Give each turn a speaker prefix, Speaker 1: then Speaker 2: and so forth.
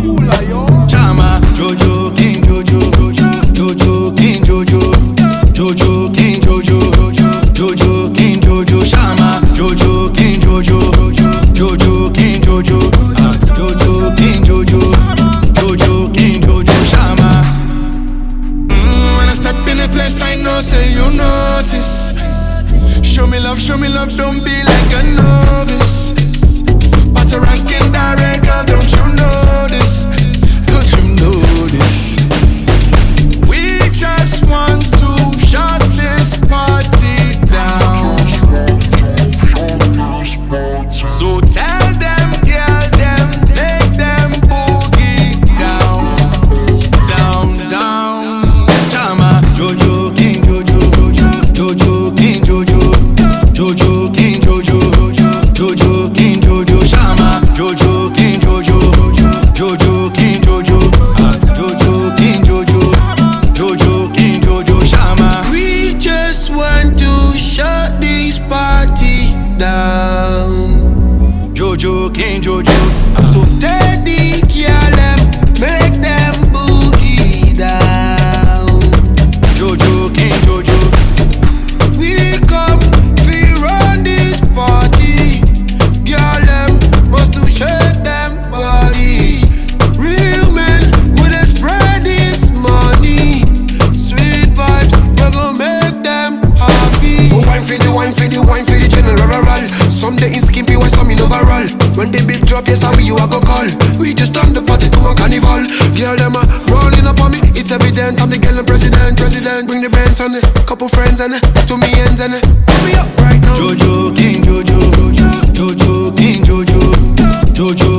Speaker 1: cooler, yo. Chama, Jojo, King Jojo, Jojo, King Jojo, Jojo, King Jojo, Jojo, King Jojo, Chama, Jojo, King Jojo, Jojo, King Jojo, ah, Jojo, King Jojo, Jojo, King Jojo, Chama. Mm, when I step in a place, I know, say you notice. Show me love,
Speaker 2: show me love, don't be like a novice. But a rockin' down. Jojo, King Jojo. Why some in overall. When the big drop, yes, how you a go call. We just turn the party to a carnival. Girl, them a rolling up on me. It's evident I'm the girl and president, president. Bring the bands on it, couple friends and it, to me ends and it. Put me up right now.
Speaker 1: Jojo, King Jojo, Jojo, King Jojo, Jojo.